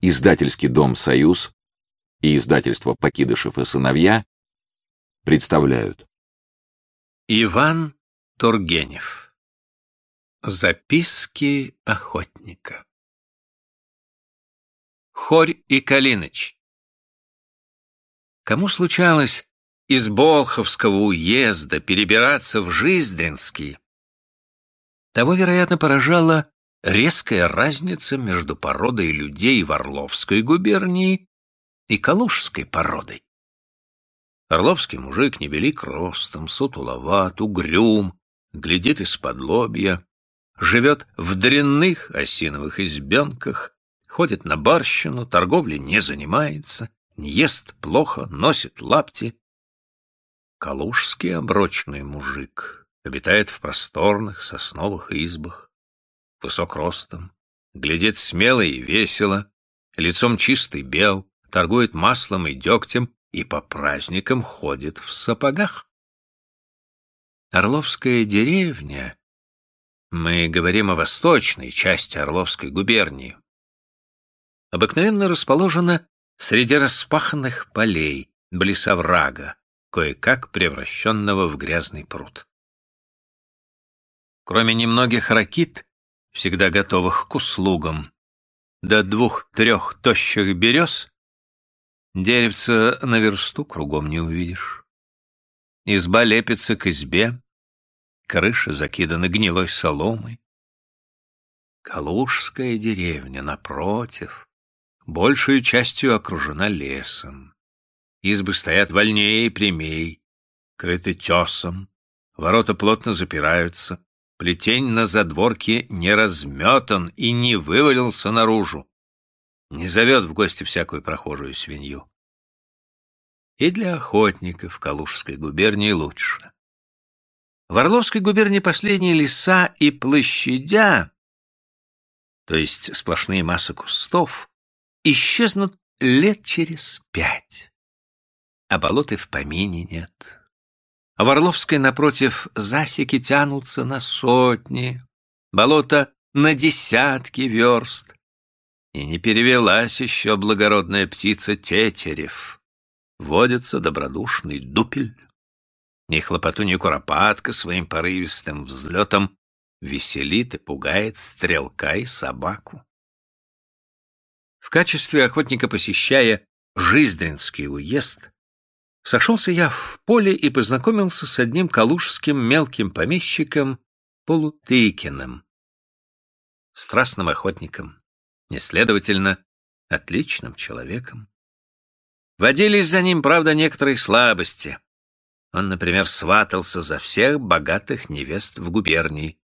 Издательский дом «Союз» и издательство «Покидышев и сыновья» представляют. Иван Тургенев. Записки охотника. Хорь и Калиныч. Кому случалось из Болховского уезда перебираться в Жиздринский, того, вероятно, поражала резкая разница между породой людей в Орловской губернии и Калужской породой. Орловский мужик невелик ростом, сутуловат, угрюм, глядит из-под лобья, живет в дрянных осиновых избенках, ходит на барщину, торговлей не занимается, ест плохо, носит лапти. Калужский оброчный мужик обитает в просторных сосновых избах, высок ростом, глядит смело и весело, лицом чистый бел, торгует маслом и дегтем и по праздникам ходит в сапогах. Орловская деревня, мы говорим о восточной части Орловской губернии, обыкновенно расположена среди распаханных полей, близ оврага, кое-как превращенного в грязный пруд. Кроме немногих ракит, всегда готовых к услугам, до двух-трех тощих берез, деревца на версту кругом не увидишь. Изба лепится к избе, крыша закидана гнилой соломой. Калужская деревня, напротив, большей частью окружена лесом. Избы стоят вольнее и прямей, крыты тесом, ворота плотно запираются, Плетень на задворке не разметан и не вывалился наружу. Не зовет в гости всякую прохожую свинью. И для охотников Калужской губернии лучше. В Орловской губернии последние леса и площадя, то есть сплошные массы кустов, исчезнут лет через пять, а болот и в помине нет а в Орловской, напротив, засеки тянутся на сотни, болото на десятки верст. И не перевелась еще благородная птица тетерев. Водится добродушный дупель. Ни хлопоту, ни куропатка своим порывистым взлетом веселит и пугает стрелка и собаку. В качестве охотника посещая Жиздринский уезд, Сошелся я в поле и познакомился с одним калужским мелким помещиком Полутыкиным, страстным охотником, неследовательно, отличным человеком. Водились за ним, правда, некоторые слабости. Он, например, сватался за всех богатых невест в губернии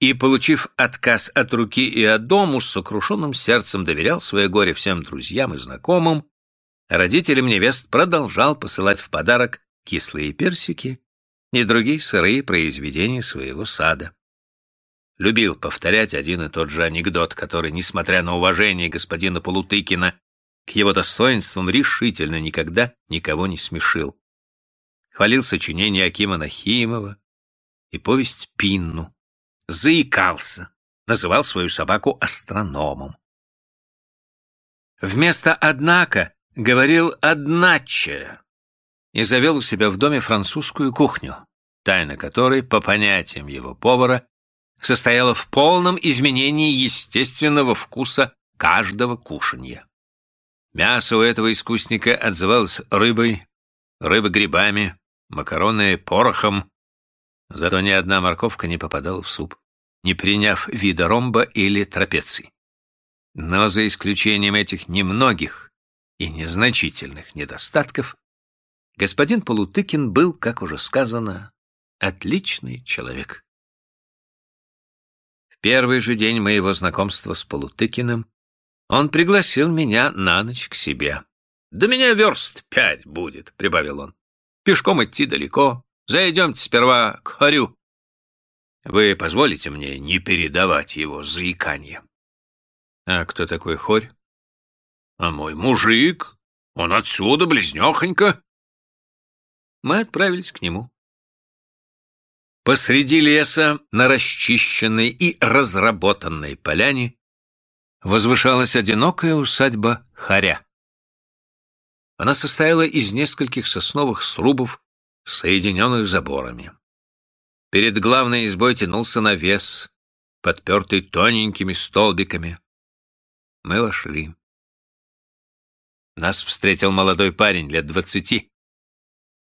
и, получив отказ от руки и от дому, с сокрушенным сердцем доверял свое горе всем друзьям и знакомым, родителям невест продолжал посылать в подарок кислые персики и другие сырые произведения своего сада. Любил повторять один и тот же анекдот, который, несмотря на уважение господина Полутыкина к его достоинствам, решительно никогда никого не смешил. Хвалил сочинение Акима Нахимова и повесть Пинну. Заикался, называл свою собаку астрономом. Вместо «однако» говорил одначе и завел у себя в доме французскую кухню, тайна которой, по понятиям его повара, состояла в полном изменении естественного вкуса каждого кушанья. Мясо у этого искусника отзывалось рыбой, рыба грибами, макароны порохом, зато ни одна морковка не попадала в суп, не приняв вида ромба или трапеции. Но за исключением этих немногих и незначительных недостатков, господин Полутыкин был, как уже сказано, отличный человек. В первый же день моего знакомства с Полутыкиным он пригласил меня на ночь к себе. «До меня верст пять будет», — прибавил он. «Пешком идти далеко. Зайдемте сперва к Харю. Вы позволите мне не передавать его заиканье?» «А кто такой Хорь?» А мой мужик, он отсюда, близнехонько. Мы отправились к нему. Посреди леса, на расчищенной и разработанной поляне, возвышалась одинокая усадьба Харя. Она состояла из нескольких сосновых срубов, соединенных заборами. Перед главной избой тянулся навес, подпертый тоненькими столбиками. Мы вошли. Нас встретил молодой парень лет двадцати,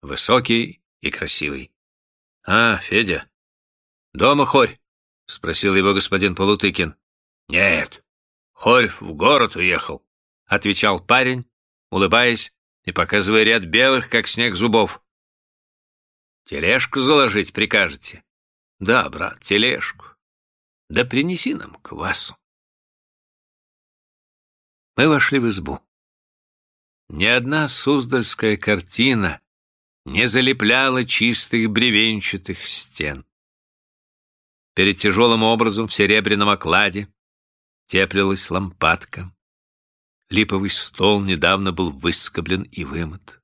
высокий и красивый. — А, Федя, дома хорь? — спросил его господин Полутыкин. — Нет, хорь в город уехал, — отвечал парень, улыбаясь и показывая ряд белых, как снег, зубов. — Тележку заложить прикажете? — Да, брат, тележку. Да принеси нам квасу. Мы вошли в избу. Ни одна суздальская картина не залепляла чистых бревенчатых стен. Перед тяжелым образом в серебряном окладе теплилась лампадка. Липовый стол недавно был выскоблен и вымыт.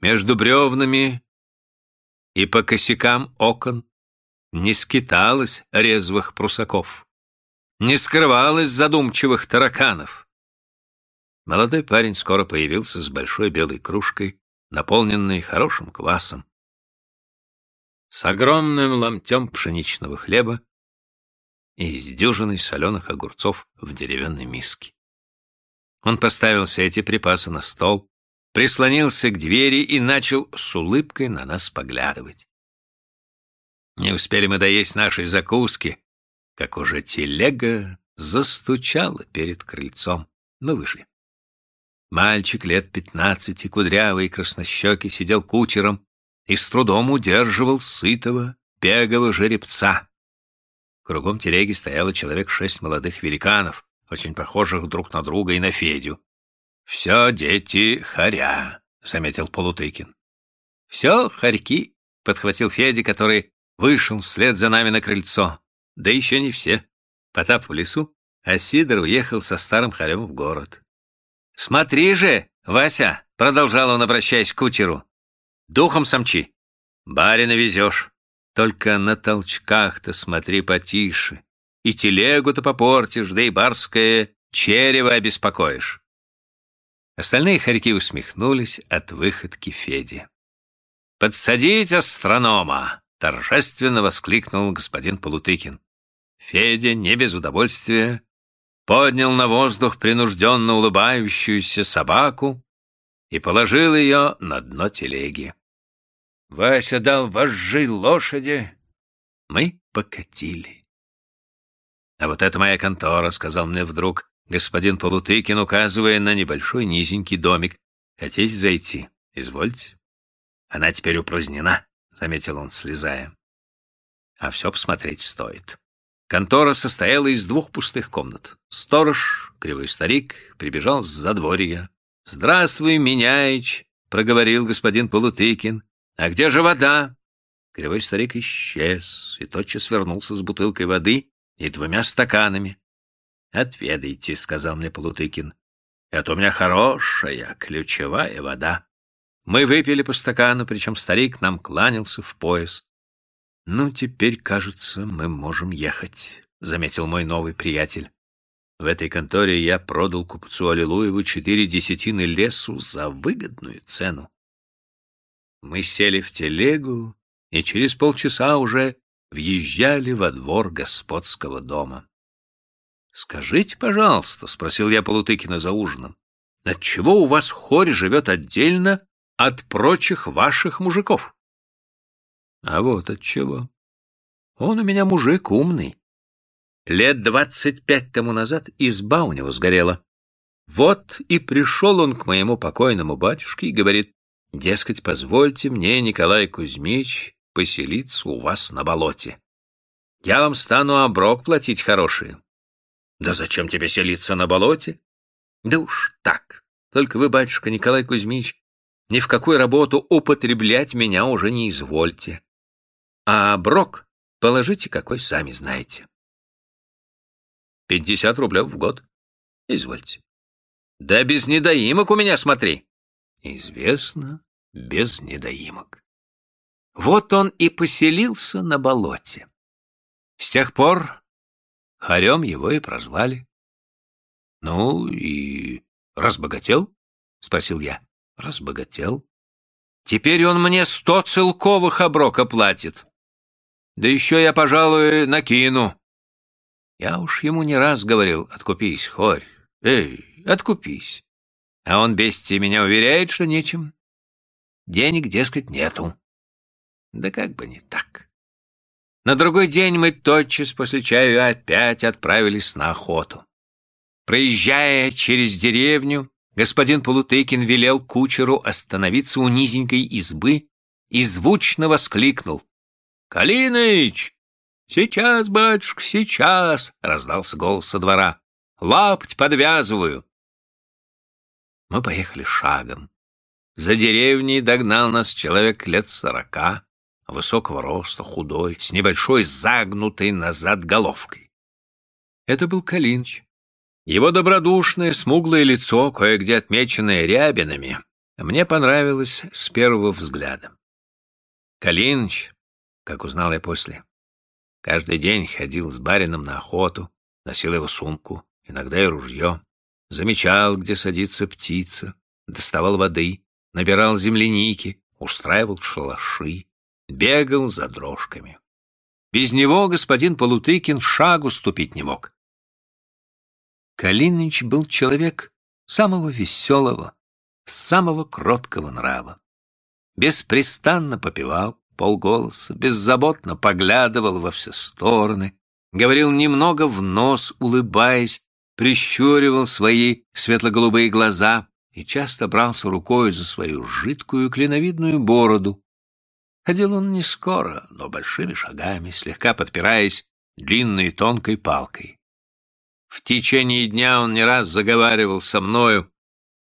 Между бревнами и по косякам окон не скиталась резвых прусаков, не скрывалась задумчивых тараканов. Молодой парень скоро появился с большой белой кружкой, наполненной хорошим квасом, с огромным ломтем пшеничного хлеба и с дюжиной соленых огурцов в деревянной миске. Он поставил все эти припасы на стол, прислонился к двери и начал с улыбкой на нас поглядывать. Не успели мы доесть нашей закуски, как уже телега застучала перед крыльцом. Мы вышли. Мальчик лет пятнадцати, кудрявый и краснощекий, сидел кучером и с трудом удерживал сытого, бегого жеребца. Кругом телеги стояло человек шесть молодых великанов, очень похожих друг на друга и на Федю. — Все дети харя, — заметил Полутыкин. — Все хорьки, — подхватил Федя, который вышел вслед за нами на крыльцо. Да еще не все. Потап в лесу, а Сидор уехал со старым хорем в город. «Смотри же, Вася!» — продолжал он, обращаясь к кучеру. «Духом самчи. Барина везешь. Только на толчках-то смотри потише. И телегу-то попортишь, да и барское черево обеспокоишь». Остальные хорьки усмехнулись от выходки Феди. «Подсадить астронома!» торжественно воскликнул господин Полутыкин. Федя, не без удовольствия, поднял на воздух принужденно улыбающуюся собаку и положил ее на дно телеги. Вася дал вожжи лошади. Мы покатили. А вот это моя контора, — сказал мне вдруг господин Полутыкин, указывая на небольшой низенький домик. Хотите зайти? Извольте. Она теперь упразднена заметил он, слезая. А все посмотреть стоит. Контора состояла из двух пустых комнат. Сторож, кривой старик, прибежал с задворья. «Здравствуй, Меняич!» — проговорил господин Полутыкин. «А где же вода?» Кривой старик исчез и тотчас вернулся с бутылкой воды и двумя стаканами. «Отведайте», — сказал мне Полутыкин. «Это у меня хорошая ключевая вода». Мы выпили по стакану, причем старик нам кланялся в пояс. — Ну, теперь, кажется, мы можем ехать, — заметил мой новый приятель. В этой конторе я продал купцу Аллилуеву четыре десятины лесу за выгодную цену. Мы сели в телегу и через полчаса уже въезжали во двор господского дома. — Скажите, пожалуйста, — спросил я Полутыкина за ужином, — отчего у вас хорь живет отдельно от прочих ваших мужиков. А вот от чего. Он у меня мужик умный. Лет двадцать пять тому назад изба у него сгорела. Вот и пришел он к моему покойному батюшке и говорит, дескать, позвольте мне, Николай Кузьмич, поселиться у вас на болоте. Я вам стану оброк платить хороший. Да зачем тебе селиться на болоте? Да уж так. Только вы, батюшка Николай Кузьмич, ни в какую работу употреблять меня уже не извольте. А брок положите какой сами знаете. Пятьдесят рублев в год. Извольте. Да без недоимок у меня смотри. Известно, без недоимок. Вот он и поселился на болоте. С тех пор хорем его и прозвали. — Ну и разбогател? — спросил я. — Разбогател. Теперь он мне сто целковых оброка платит. Да еще я, пожалуй, накину. Я уж ему не раз говорил, откупись, хорь, эй, откупись. А он бестия меня уверяет, что нечем. Денег, дескать, нету. Да как бы не так. На другой день мы тотчас после чаю опять отправились на охоту. Проезжая через деревню, господин Полутыкин велел кучеру остановиться у низенькой избы и звучно воскликнул. — Калиныч! Сейчас, батюшка, сейчас! — раздался голос со двора. — Лапть подвязываю. Мы поехали шагом. За деревней догнал нас человек лет сорока, высокого роста, худой, с небольшой загнутой назад головкой. Это был Калинч. Его добродушное, смуглое лицо, кое-где отмеченное рябинами, мне понравилось с первого взгляда. Калинч, как узнал я после, каждый день ходил с барином на охоту, носил его сумку, иногда и ружье, замечал, где садится птица, доставал воды, набирал земляники, устраивал шалаши, бегал за дрожками. Без него господин Полутыкин шагу ступить не мог. Калиныч был человек самого веселого, самого кроткого нрава. Беспрестанно попивал полголоса, беззаботно поглядывал во все стороны, говорил немного в нос, улыбаясь, прищуривал свои светло-голубые глаза и часто брался рукой за свою жидкую клиновидную бороду. Ходил он не скоро, но большими шагами, слегка подпираясь длинной тонкой палкой. В течение дня он не раз заговаривал со мною,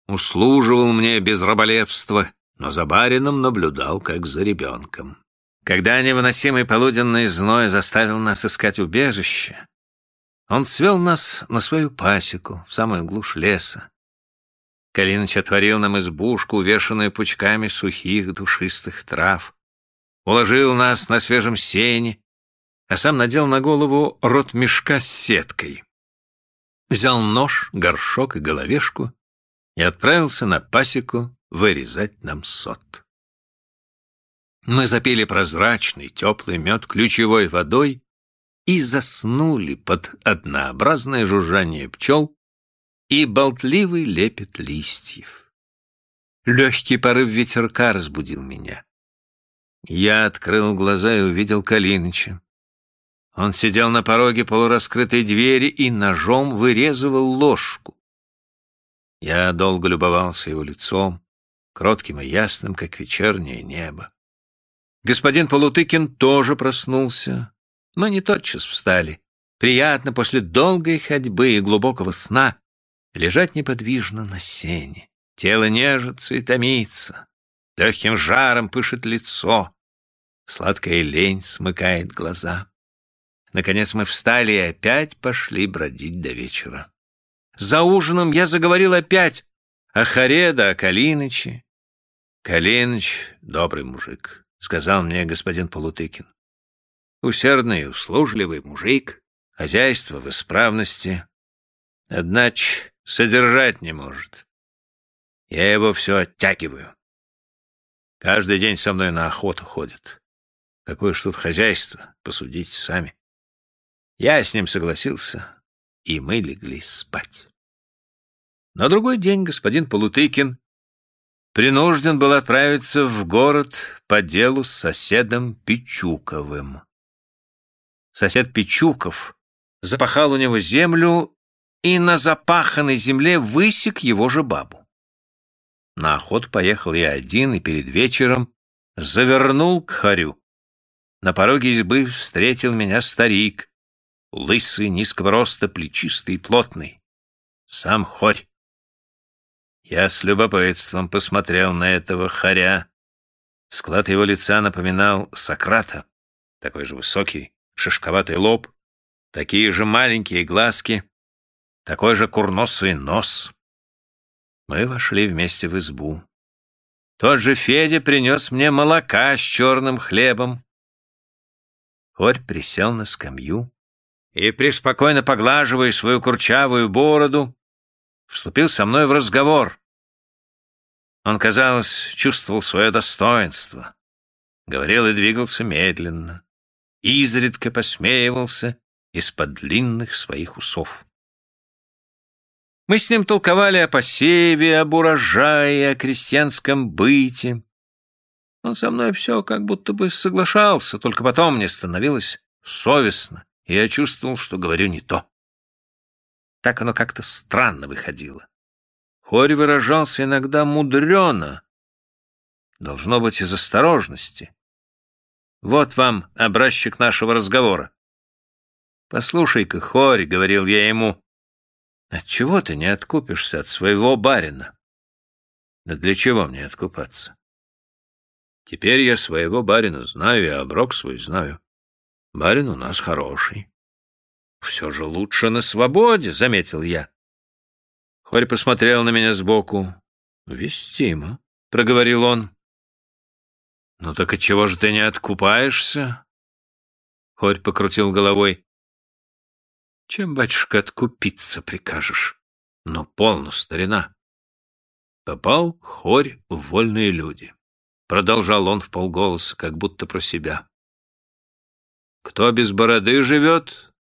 услуживал мне без раболепства, но за барином наблюдал, как за ребенком. Когда невыносимый полуденный зной заставил нас искать убежище, он свел нас на свою пасеку, в самую глушь леса. Калиныч отворил нам избушку, увешанную пучками сухих душистых трав, уложил нас на свежем сене, а сам надел на голову рот мешка с сеткой взял нож, горшок и головешку и отправился на пасеку вырезать нам сот. Мы запили прозрачный, теплый мед ключевой водой и заснули под однообразное жужжание пчел и болтливый лепет листьев. Легкий порыв ветерка разбудил меня. Я открыл глаза и увидел Калиныча. Он сидел на пороге полураскрытой двери и ножом вырезывал ложку. Я долго любовался его лицом, кротким и ясным, как вечернее небо. Господин Полутыкин тоже проснулся. Мы не тотчас встали. Приятно после долгой ходьбы и глубокого сна лежать неподвижно на сене. Тело нежится и томится. Легким жаром пышет лицо. Сладкая лень смыкает глаза. Наконец мы встали и опять пошли бродить до вечера. За ужином я заговорил опять о Хареда, о Калиныче. Калиныч — добрый мужик, — сказал мне господин Полутыкин. Усердный услужливый мужик, хозяйство в исправности. Однако содержать не может. Я его все оттягиваю. Каждый день со мной на охоту ходит. Какое ж тут хозяйство, посудите сами. Я с ним согласился, и мы легли спать. На другой день господин Полутыкин принужден был отправиться в город по делу с соседом Пичуковым. Сосед Пичуков запахал у него землю и на запаханной земле высек его же бабу. На охоту поехал я один и перед вечером завернул к хорю. На пороге избы встретил меня старик, лысый, низкого роста, плечистый плотный. Сам хорь. Я с любопытством посмотрел на этого хоря. Склад его лица напоминал Сократа. Такой же высокий, шишковатый лоб, такие же маленькие глазки, такой же курносый нос. Мы вошли вместе в избу. Тот же Федя принес мне молока с черным хлебом. Хорь присел на скамью, и, преспокойно поглаживая свою курчавую бороду, вступил со мной в разговор. Он, казалось, чувствовал свое достоинство, говорил и двигался медленно, изредка посмеивался из-под длинных своих усов. Мы с ним толковали о посеве, об урожае, о крестьянском быте. Он со мной все как будто бы соглашался, только потом мне становилось совестно, и я чувствовал, что говорю не то. Так оно как-то странно выходило. Хорь выражался иногда мудрено. Должно быть из осторожности. Вот вам образчик нашего разговора. «Послушай-ка, Хорь», — говорил я ему, — «отчего ты не откупишься от своего барина?» «Да для чего мне откупаться?» «Теперь я своего барина знаю и оброк свой знаю. Барин у нас хороший». «Все же лучше на свободе», — заметил я. Хорь посмотрел на меня сбоку. «Вестимо», — проговорил он. «Ну так и чего же ты не откупаешься?» Хорь покрутил головой. «Чем, батюшка, откупиться прикажешь? Ну, полно, старина». Попал Хорь в вольные люди. Продолжал он в полголоса, как будто про себя. «Кто без бороды живет,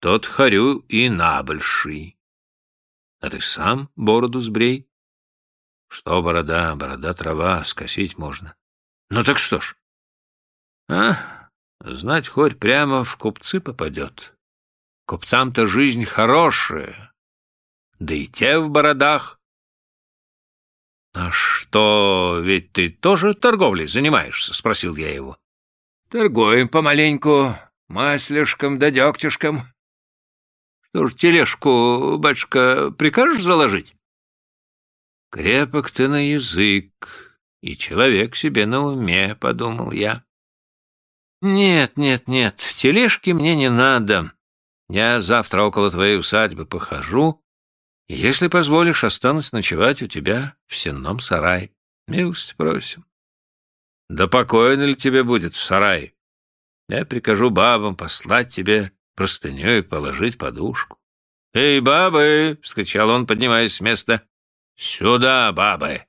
тот Хорю и набольший. А ты сам бороду сбрей. Что борода, борода трава, скосить можно. Ну так что ж? А, знать хоть прямо в купцы попадет. Купцам-то жизнь хорошая, да и те в бородах. А что, ведь ты тоже торговлей занимаешься? Спросил я его. Торгуем помаленьку, маслишком да дегтюшком. Что ж, тележку, батюшка, прикажешь заложить? Крепок ты на язык, и человек себе на уме, — подумал я. Нет, нет, нет, тележки мне не надо. Я завтра около твоей усадьбы похожу, и, если позволишь, останусь ночевать у тебя в сенном сарае. Милости просим. Да покойно ли тебе будет в сарае? Я прикажу бабам послать тебе простыню и положить подушку. «Эй, бабы!» — вскричал он, поднимаясь с места. «Сюда, бабы!»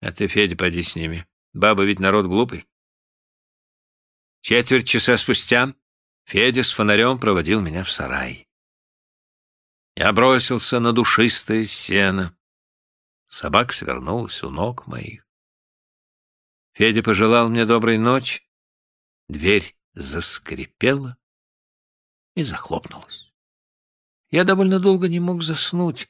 А ты, Федя, поди с ними. Баба ведь народ глупый. Четверть часа спустя Федя с фонарем проводил меня в сарай. Я бросился на душистое сено. Собака свернулась у ног моих. Федя пожелал мне доброй ночи. Дверь заскрипела и захлопнулась. Я довольно долго не мог заснуть.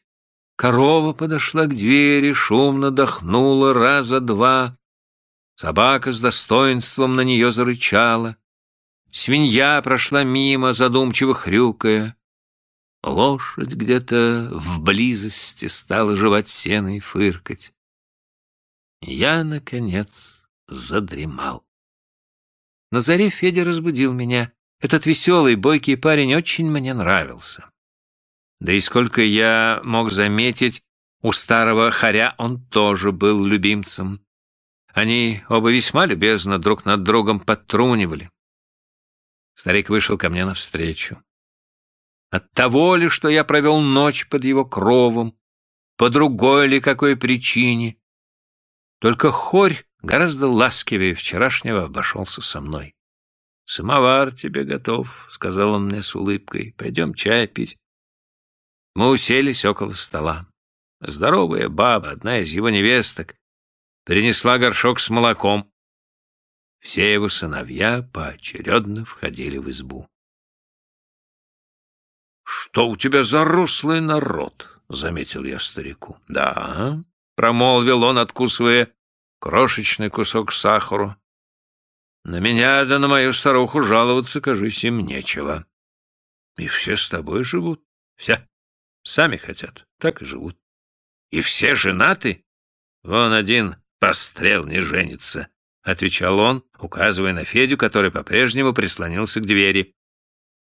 Корова подошла к двери, шумно дохнула раза два. Собака с достоинством на нее зарычала. Свинья прошла мимо, задумчиво хрюкая. Лошадь где-то в стала жевать сено и фыркать. Я, наконец, задремал. На заре Федя разбудил меня. Этот веселый, бойкий парень очень мне нравился. Да и сколько я мог заметить, у старого хоря он тоже был любимцем. Они оба весьма любезно друг над другом подтрунивали. Старик вышел ко мне навстречу. От того ли, что я провел ночь под его кровом, по другой ли какой причине, только хорь гораздо ласкивее вчерашнего обошелся со мной. «Самовар тебе готов», — сказал он мне с улыбкой. «Пойдем чай пить». Мы уселись около стола. Здоровая баба, одна из его невесток, принесла горшок с молоком. Все его сыновья поочередно входили в избу. — Что у тебя за рослый народ? — заметил я старику. — Да, — промолвил он, откусывая крошечный кусок сахара. — На меня да на мою старуху жаловаться, кажись, им нечего. И все с тобой живут. Все. Сами хотят, так и живут. И все женаты? Вон один пострел не женится, — отвечал он, указывая на Федю, который по-прежнему прислонился к двери.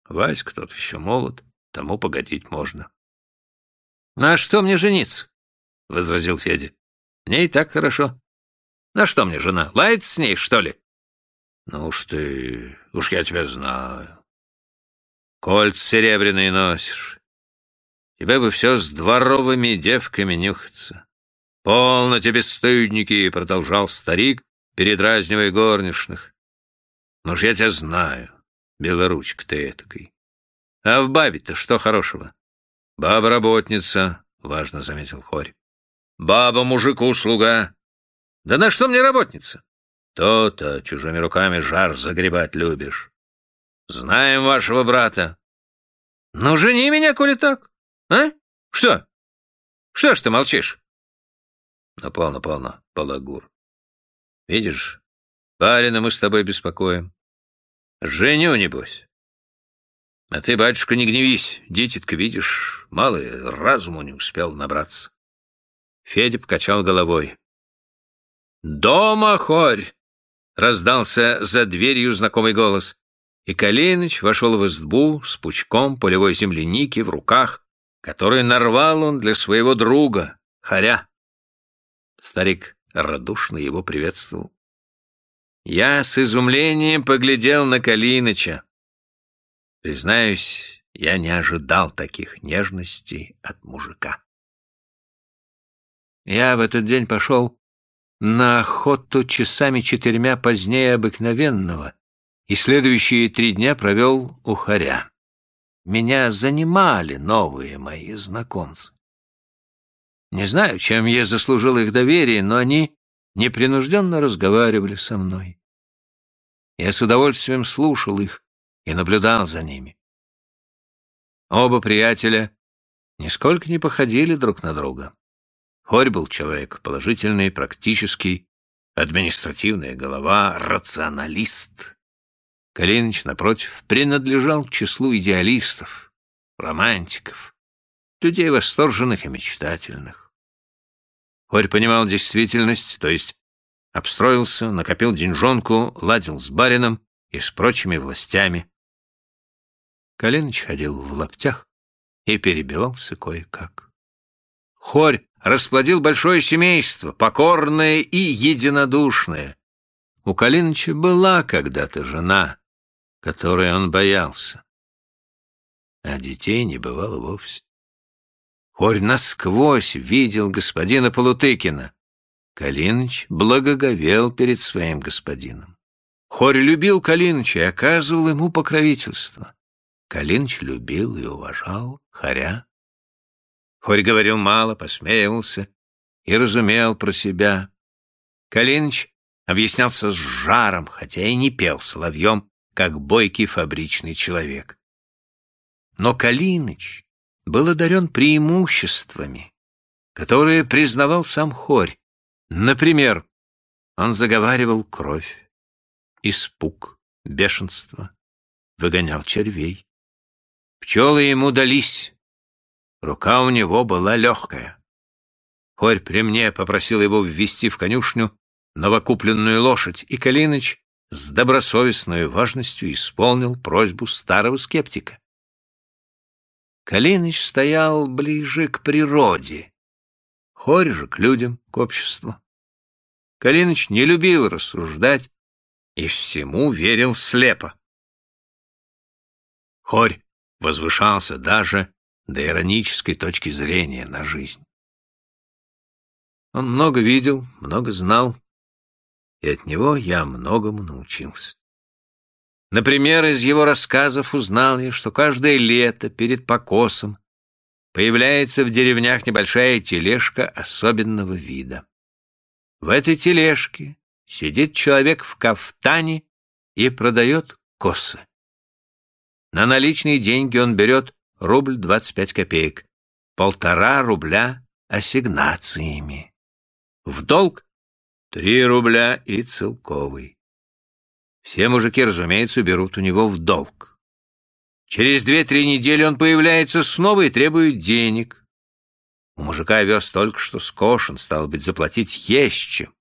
Васька тот еще молод, тому погодить можно. — На что мне жениться? — возразил Федя. — Мне и так хорошо. На что мне жена? Лается с ней, что ли? — Ну уж ты, уж я тебя знаю. Кольца серебряные носишь, Тебе бы все с дворовыми девками нюхаться. «Полно тебе, стыдники!» — продолжал старик, передразнивая горничных. «Ну ж я тебя знаю, белоручка ты этакой. А в бабе-то что хорошего?» «Баба-работница», — важно заметил Хорь. «Баба мужику слуга». «Да на что мне работница?» «То-то чужими руками жар загребать любишь. Знаем вашего брата». «Ну, жени меня, коли так. А? Что? Что ж ты молчишь?» «Ну, полно, полно, балагур. Видишь, барина мы с тобой беспокоим. Женю, небось. А ты, батюшка, не гневись, дитятка, видишь, малый разуму не успел набраться». Федя покачал головой. «Дома, хорь!» — раздался за дверью знакомый голос. И Калиныч вошел в избу с пучком полевой земляники в руках, который нарвал он для своего друга, хоря. Старик радушно его приветствовал. Я с изумлением поглядел на Калиныча. Признаюсь, я не ожидал таких нежностей от мужика. Я в этот день пошел на охоту часами четырьмя позднее обыкновенного и следующие три дня провел у хоря. Меня занимали новые мои знакомцы. Не знаю, чем я заслужил их доверие, но они непринужденно разговаривали со мной. Я с удовольствием слушал их и наблюдал за ними. Оба приятеля нисколько не походили друг на друга. Хорь был человек положительный, практический, административная голова, рационалист. Калиныч, напротив, принадлежал к числу идеалистов, романтиков, людей восторженных и мечтательных. Хорь понимал действительность, то есть обстроился, накопил деньжонку, ладил с барином и с прочими властями. Калиныч ходил в лаптях и перебивался кое-как. Хорь расплодил большое семейство, покорное и единодушное. У Калиныча была когда-то жена, которой он боялся. А детей не бывало вовсе. Хорь насквозь видел господина Полутыкина. Калиныч благоговел перед своим господином. Хорь любил Калиныча и оказывал ему покровительство. Калиныч любил и уважал Хоря. Хорь говорил мало, посмеивался и разумел про себя. Калиныч объяснялся с жаром, хотя и не пел соловьем, как бойкий фабричный человек. Но Калиныч был одарен преимуществами, которые признавал сам Хорь. Например, он заговаривал кровь, испуг, бешенство, выгонял червей. Пчелы ему дались, рука у него была легкая. Хорь при мне попросил его ввести в конюшню новокупленную лошадь, и Калиныч с добросовестной важностью исполнил просьбу старого скептика. Калиныч стоял ближе к природе, Хорь же к людям, к обществу. Калиныч не любил рассуждать и всему верил слепо. Хорь возвышался даже до иронической точки зрения на жизнь. Он много видел, много знал, и от него я многому научился. Например, из его рассказов узнал я, что каждое лето перед покосом появляется в деревнях небольшая тележка особенного вида. В этой тележке сидит человек в кафтане и продает косы. На наличные деньги он берет рубль двадцать пять копеек, полтора рубля ассигнациями. В долг Три рубля и целковый. Все мужики, разумеется, берут у него в долг. Через две-три недели он появляется снова и требует денег. У мужика вез только что скошен, стал быть, заплатить есть чем.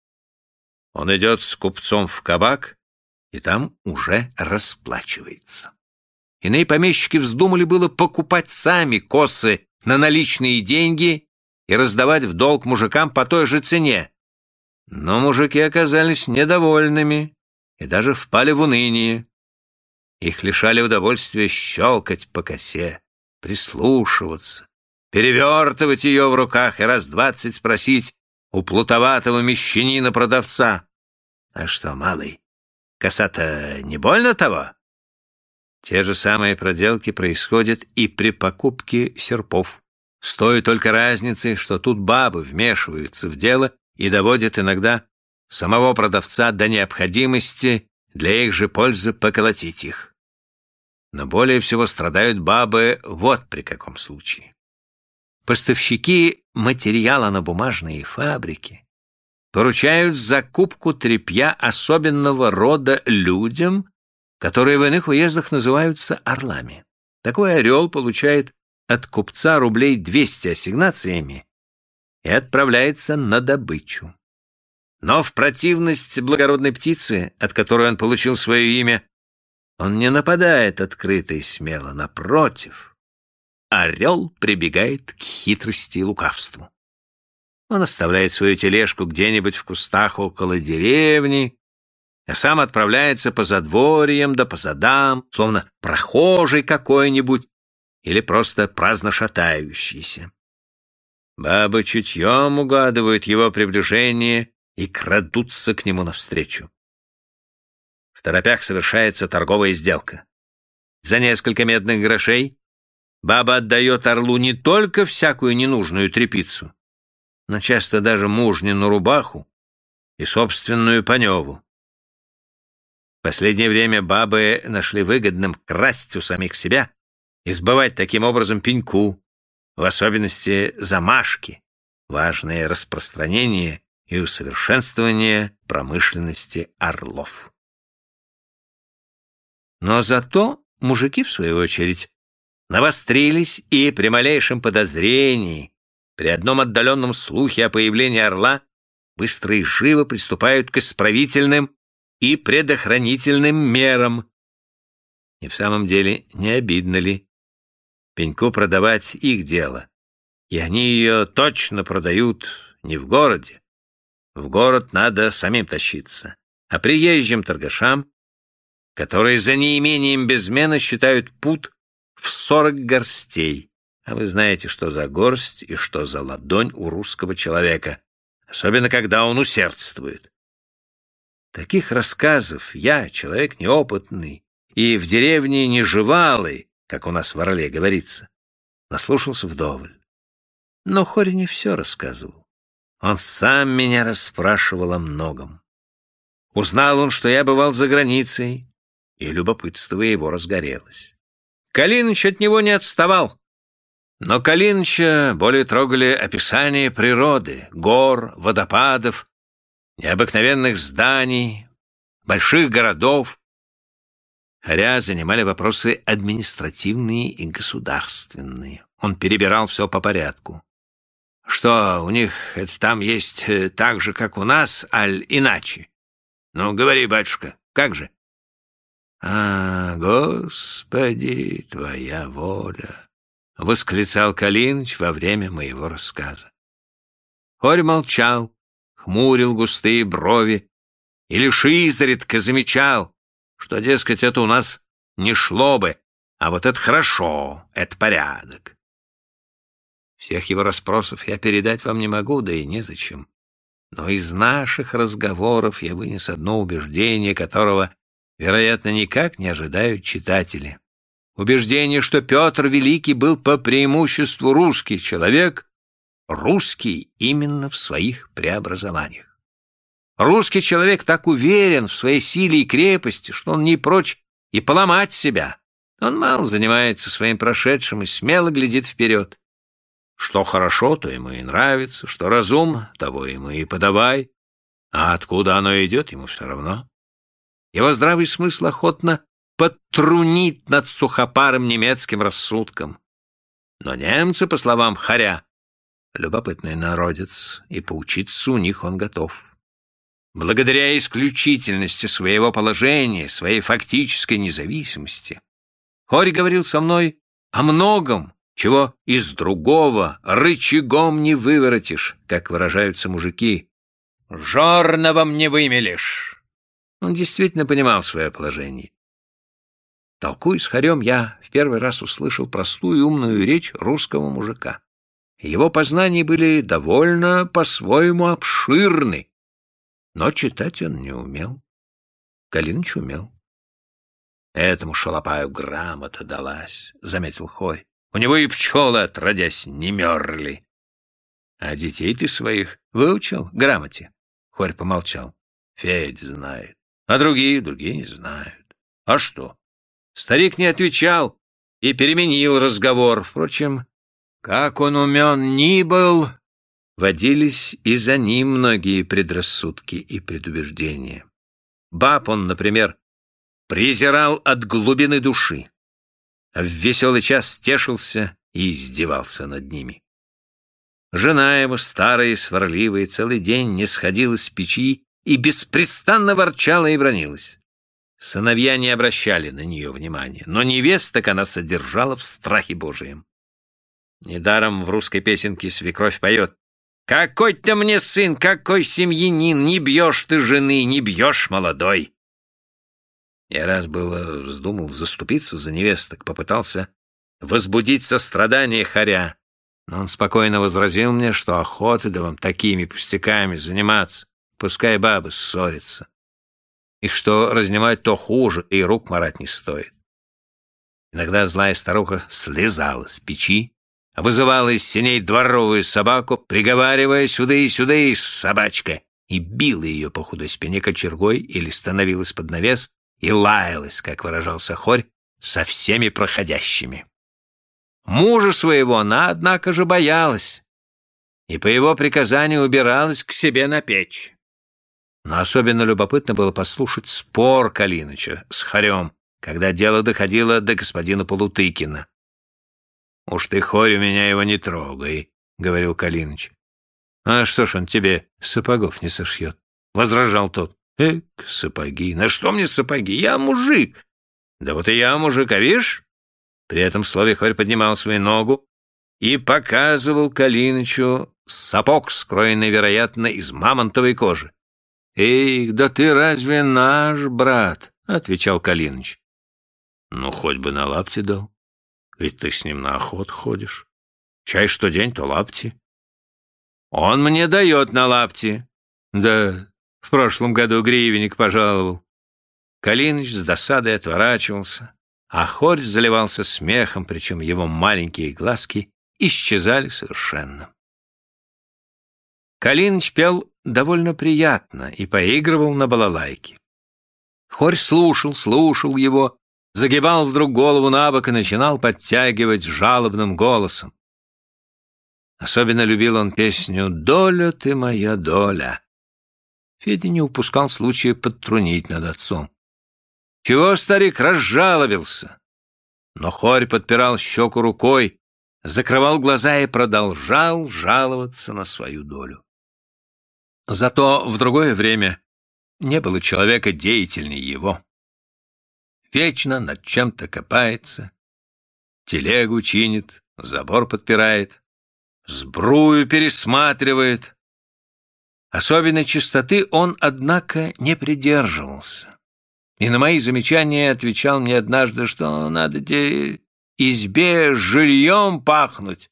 Он идет с купцом в кабак и там уже расплачивается. Иные помещики вздумали было покупать сами косы на наличные деньги и раздавать в долг мужикам по той же цене, но мужики оказались недовольными и даже впали в уныние. Их лишали удовольствия щелкать по косе, прислушиваться, перевертывать ее в руках и раз двадцать спросить у плутоватого мещанина-продавца. А что, малый, коса-то не больно того? Те же самые проделки происходят и при покупке серпов. С той только разницей, что тут бабы вмешиваются в дело и доводят иногда самого продавца до необходимости для их же пользы поколотить их. Но более всего страдают бабы вот при каком случае. Поставщики материала на бумажные фабрики поручают закупку тряпья особенного рода людям, которые в иных уездах называются орлами. Такой орел получает от купца рублей 200 ассигнациями и отправляется на добычу. Но в противность благородной птице, от которой он получил свое имя, он не нападает открыто и смело, напротив. Орел прибегает к хитрости и лукавству. Он оставляет свою тележку где-нибудь в кустах около деревни, а сам отправляется по задворьям да по садам, словно прохожий какой-нибудь или просто праздно шатающийся. Бабы чутьем угадывают его приближение и крадутся к нему навстречу. В торопях совершается торговая сделка. За несколько медных грошей баба отдает орлу не только всякую ненужную трепицу, но часто даже мужнину рубаху и собственную паневу. Последнее время бабы нашли выгодным красть у самих себя и сбывать таким образом пеньку, в особенности замашки, важное распространение и усовершенствование промышленности орлов. Но зато мужики, в свою очередь, навострились и при малейшем подозрении, при одном отдаленном слухе о появлении орла, быстро и живо приступают к исправительным и предохранительным мерам. И в самом деле не обидно ли? Пеньку продавать их дело, и они ее точно продают не в городе, в город надо самим тащиться. А приезжим торгашам, которые за неимением безмена считают пут в сорок горстей. А вы знаете, что за горсть и что за ладонь у русского человека, особенно когда он усердствует. Таких рассказов я, человек неопытный и в деревне неживалый, как у нас в Орле говорится, наслушался вдоволь. Но Хорь не все рассказывал. Он сам меня расспрашивал о многом. Узнал он, что я бывал за границей, и любопытство его разгорелось. Калиныч от него не отставал. Но Калиныча более трогали описания природы, гор, водопадов, необыкновенных зданий, больших городов. Харя занимали вопросы административные и государственные. Он перебирал все по порядку. Что, у них это там есть э, так же, как у нас, аль иначе? Ну, говори, батюшка, как же? А, Господи, твоя воля! — восклицал Калиныч во время моего рассказа. Хорь молчал, хмурил густые брови и лишь изредка замечал, что, дескать, это у нас не шло бы, а вот это хорошо, это порядок. Всех его расспросов я передать вам не могу, да и незачем. Но из наших разговоров я вынес одно убеждение, которого, вероятно, никак не ожидают читатели. Убеждение, что Петр Великий был по преимуществу русский человек, русский именно в своих преобразованиях. Русский человек так уверен в своей силе и крепости, что он не прочь и поломать себя. Он мало занимается своим прошедшим и смело глядит вперед. Что хорошо, то ему и нравится, что разум, того ему и подавай, а откуда оно идет, ему все равно. Его здравый смысл охотно подтрунит над сухопарым немецким рассудком. Но немцы, по словам Харя, любопытный народец, и поучиться у них он готов. Благодаря исключительности своего положения, своей фактической независимости, Хорь говорил со мной о многом, чего из другого рычагом не выворотишь, как выражаются мужики. Жорновом не вымелешь. Он действительно понимал свое положение. Толкуя с Харем, я в первый раз услышал простую и умную речь русского мужика. Его познания были довольно по-своему обширны, но читать он не умел. Калиныч умел. Этому шалопаю грамота далась, — заметил Хорь. У него и пчелы, отродясь, не мерли. — А детей ты своих выучил грамоте? Хорь помолчал. — Федь знает. А другие, другие не знают. А что? Старик не отвечал и переменил разговор. Впрочем, как он умен ни был, водились и за ним многие предрассудки и предубеждения. Баб он, например, презирал от глубины души, а в веселый час стешился и издевался над ними. Жена его, старая и сварливая, целый день не сходила с печи и беспрестанно ворчала и бронилась. Сыновья не обращали на нее внимания, но невесток она содержала в страхе Божием. Недаром в русской песенке свекровь поет «Какой ты мне сын, какой семьянин, не бьешь ты жены, не бьешь молодой!» Я раз было вздумал заступиться за невесток, попытался возбудить сострадание хоря, но он спокойно возразил мне, что охота да вам такими пустяками заниматься, пускай бабы ссорятся и что разнимать то хуже, и рук марать не стоит. Иногда злая старуха слезала с печи, вызывала из синей дворовую собаку, приговаривая сюда и сюда и собачка, и била ее по худой спине кочергой или становилась под навес и лаялась, как выражался хорь, со всеми проходящими. Мужа своего она, однако же, боялась, и по его приказанию убиралась к себе на печь. Но особенно любопытно было послушать спор Калиныча с Харем, когда дело доходило до господина Полутыкина. — Уж ты, Хорь, у меня его не трогай, — говорил Калиныч. — А что ж он тебе сапогов не сошьет? — возражал тот. — Эк, сапоги, на что мне сапоги? Я мужик. — Да вот и я мужик, а видишь? При этом слове Хорь поднимал свою ногу и показывал Калинычу сапог, скроенный, вероятно, из мамонтовой кожи. «Эй, да ты разве наш брат?» — отвечал Калиныч. «Ну, хоть бы на лапти дал. Ведь ты с ним на охот ходишь. Чай что день, то лапти». «Он мне дает на лапти». «Да, в прошлом году гривенник пожаловал». Калиныч с досадой отворачивался, а Хорь заливался смехом, причем его маленькие глазки исчезали совершенно. Калиныч пел довольно приятно и поигрывал на балалайке. Хорь слушал, слушал его, загибал вдруг голову на бок и начинал подтягивать жалобным голосом. Особенно любил он песню «Доля ты моя доля». Федя не упускал случая подтрунить над отцом. «Чего старик разжалобился?» Но Хорь подпирал щеку рукой, закрывал глаза и продолжал жаловаться на свою долю. Зато в другое время не было человека деятельнее его. Вечно над чем-то копается, телегу чинит, забор подпирает, сбрую пересматривает. Особенной чистоты он, однако, не придерживался. И на мои замечания отвечал мне однажды, что надо де избе жильем пахнуть.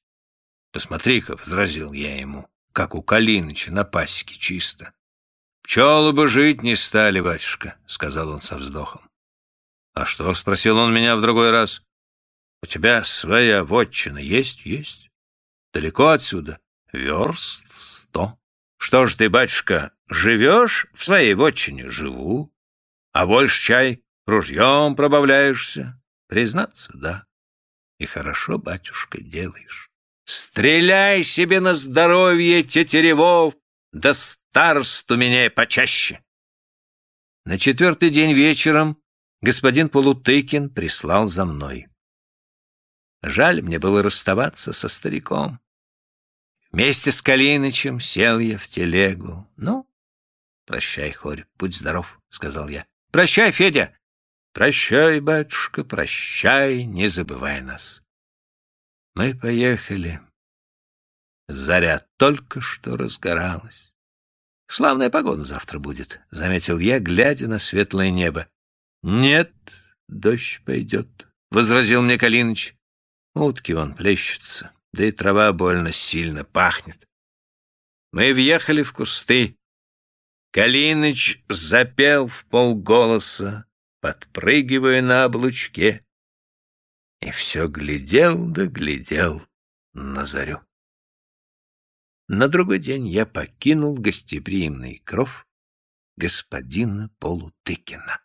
Посмотри-ка, — возразил я ему, как у Калиныча на пасеке чисто. «Пчелы бы жить не стали, батюшка», — сказал он со вздохом. «А что?» — спросил он меня в другой раз. «У тебя своя вотчина есть?» «Есть. Далеко отсюда? Верст сто. Что ж ты, батюшка, живешь в своей вотчине?» «Живу. А больше чай ружьем пробавляешься?» «Признаться, да. И хорошо, батюшка, делаешь». Стреляй себе на здоровье, тетеревов, да старосту меняй почаще. На четвертый день вечером господин Полутыкин прислал за мной. Жаль мне было расставаться со стариком. Вместе с Калинычем сел я в телегу. Ну, прощай, Хорь, будь здоров, — сказал я. Прощай, Федя. Прощай, батюшка, прощай, не забывай нас. Мы поехали. Заря только что разгоралась. Славная погода завтра будет, — заметил я, глядя на светлое небо. — Нет, дождь пойдет, — возразил мне Калиныч. Утки вон плещутся. да и трава больно сильно пахнет. Мы въехали в кусты. Калиныч запел в полголоса, подпрыгивая на облучке, и все глядел да глядел на зарю. На другой день я покинул гостеприимный кров господина Полутыкина.